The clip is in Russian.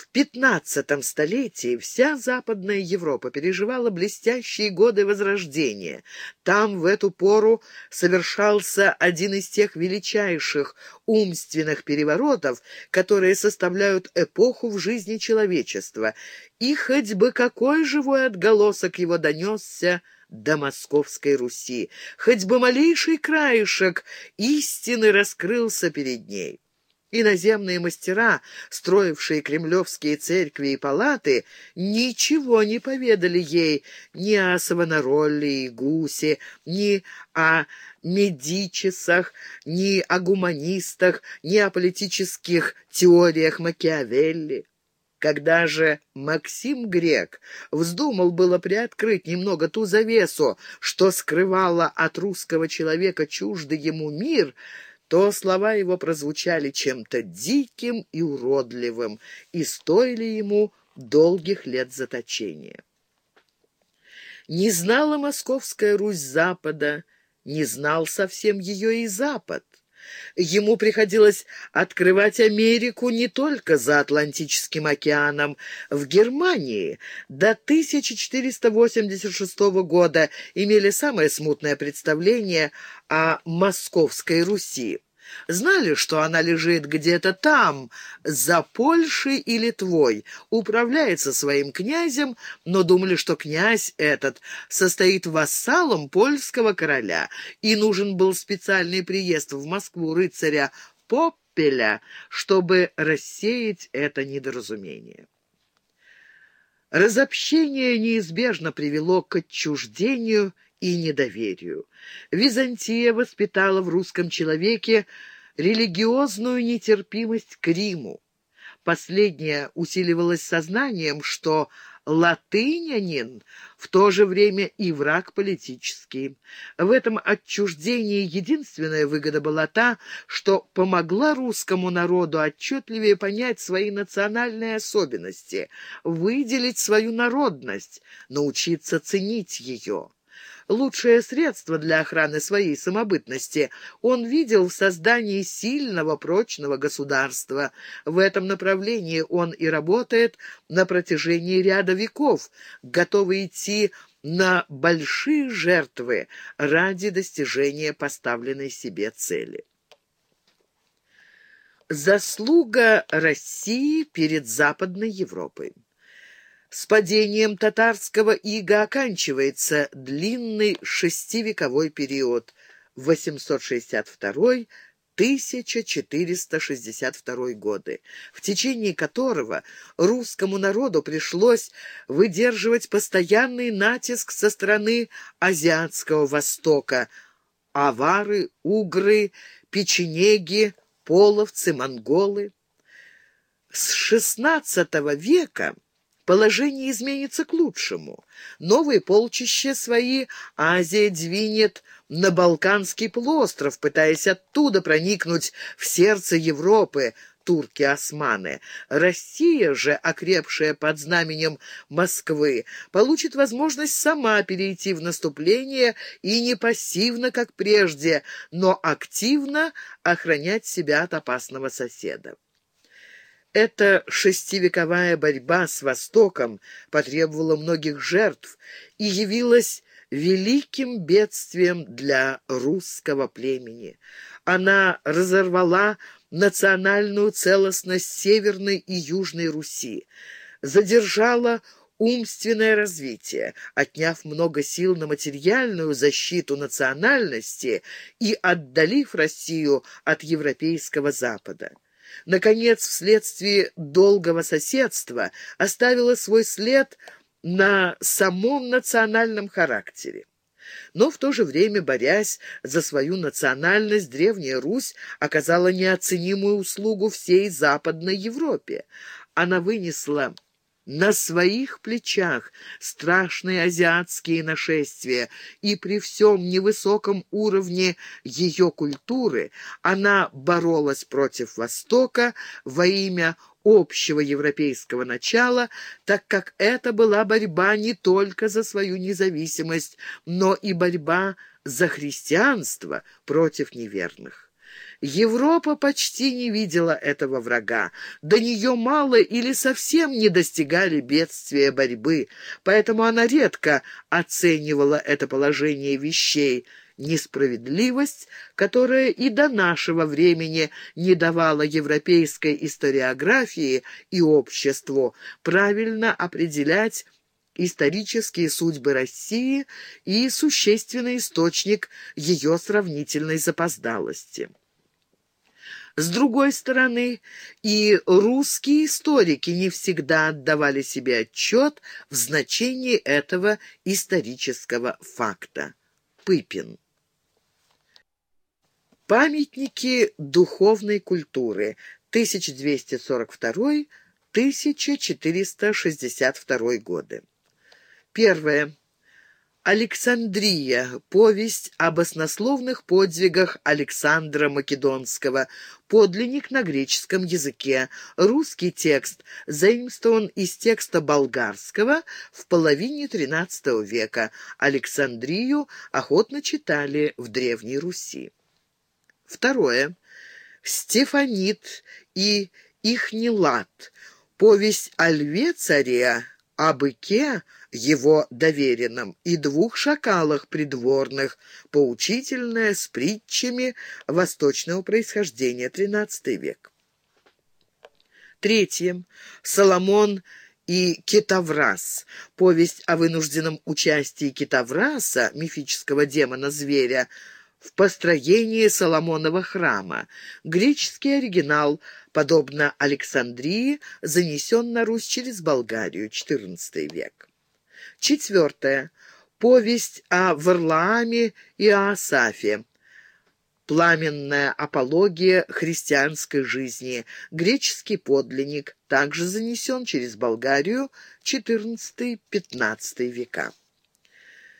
В пятнадцатом столетии вся Западная Европа переживала блестящие годы Возрождения. Там в эту пору совершался один из тех величайших умственных переворотов, которые составляют эпоху в жизни человечества, и хоть бы какой живой отголосок его донесся до Московской Руси, хоть бы малейший краешек истины раскрылся перед ней. Иноземные мастера, строившие кремлевские церкви и палаты, ничего не поведали ей ни о Савонароле и Гусе, ни о Медичесах, ни о гуманистах, ни о политических теориях Макиавелли. Когда же Максим Грек вздумал было приоткрыть немного ту завесу, что скрывала от русского человека чуждый ему мир — то слова его прозвучали чем-то диким и уродливым и стоили ему долгих лет заточения. Не знала Московская Русь Запада, не знал совсем ее и Запад. Ему приходилось открывать Америку не только за Атлантическим океаном. В Германии до 1486 года имели самое смутное представление о Московской Руси. Знали, что она лежит где-то там, за Польшей и Литвой, управляется своим князем, но думали, что князь этот состоит вассалом польского короля, и нужен был специальный приезд в Москву рыцаря Поппеля, чтобы рассеять это недоразумение. Разобщение неизбежно привело к отчуждению и недоверию. Византия воспитала в русском человеке религиозную нетерпимость к Риму. Последняя усиливалась сознанием, что латынянин в то же время и враг политический. В этом отчуждении единственная выгода была та, что помогла русскому народу отчетливее понять свои национальные особенности, выделить свою народность, научиться ценить ее лучшее средство для охраны своей самобытности он видел в создании сильного, прочного государства. В этом направлении он и работает на протяжении ряда веков, готовый идти на большие жертвы ради достижения поставленной себе цели. Заслуга России перед Западной Европой с падением татарского ига оканчивается длинный шестивековой период 862 1462 годы, в течение которого русскому народу пришлось выдерживать постоянный натиск со стороны Азиатского Востока, авары, угры, печенеги, половцы, монголы. С XVI века положение изменится к лучшему. Новые полчища свои Азия двинет на Балканский полуостров, пытаясь оттуда проникнуть в сердце Европы, турки-османы. Россия же, окрепшая под знаменем Москвы, получит возможность сама перейти в наступление и не пассивно, как прежде, но активно охранять себя от опасного соседа. Эта шестивековая борьба с Востоком потребовала многих жертв и явилась великим бедствием для русского племени. Она разорвала национальную целостность Северной и Южной Руси, задержала умственное развитие, отняв много сил на материальную защиту национальности и отдалив Россию от европейского Запада наконец, вследствие долгого соседства, оставила свой след на самом национальном характере. Но в то же время, борясь за свою национальность, Древняя Русь оказала неоценимую услугу всей Западной Европе. Она вынесла на своих плечах страшные азиатские нашествия, и при всем невысоком уровне ее культуры она боролась против Востока во имя общего европейского начала, так как это была борьба не только за свою независимость, но и борьба за христианство против неверных. Европа почти не видела этого врага. До нее мало или совсем не достигали бедствия борьбы, поэтому она редко оценивала это положение вещей, несправедливость, которая и до нашего времени не давала европейской историографии и обществу правильно определять исторические судьбы России и существенный источник ее сравнительной запоздалости. С другой стороны, и русские историки не всегда отдавали себе отчет в значении этого исторического факта. Пыпин. Памятники духовной культуры 1242-1462 годы. Первое. Александрия. Повесть об оснословных подвигах Александра Македонского. Подлинник на греческом языке. Русский текст заимствован из текста болгарского в половине XIII века. Александрию охотно читали в Древней Руси. Второе. Стефанит и Ихнилат. Повесть о льве царе, о быке, его доверенном, и двух шакалах придворных, поучительная с притчами восточного происхождения, XIII век. Третье. Соломон и Китаврас. Повесть о вынужденном участии Китавраса, мифического демона-зверя, в построении Соломонова храма. Греческий оригинал, подобно Александрии, занесен на Русь через Болгарию, XIV век. Четвертое. Повесть о Варлааме и Асафе. Пламенная апология христианской жизни. Греческий подлинник также занесен через Болгарию XIV-XV века.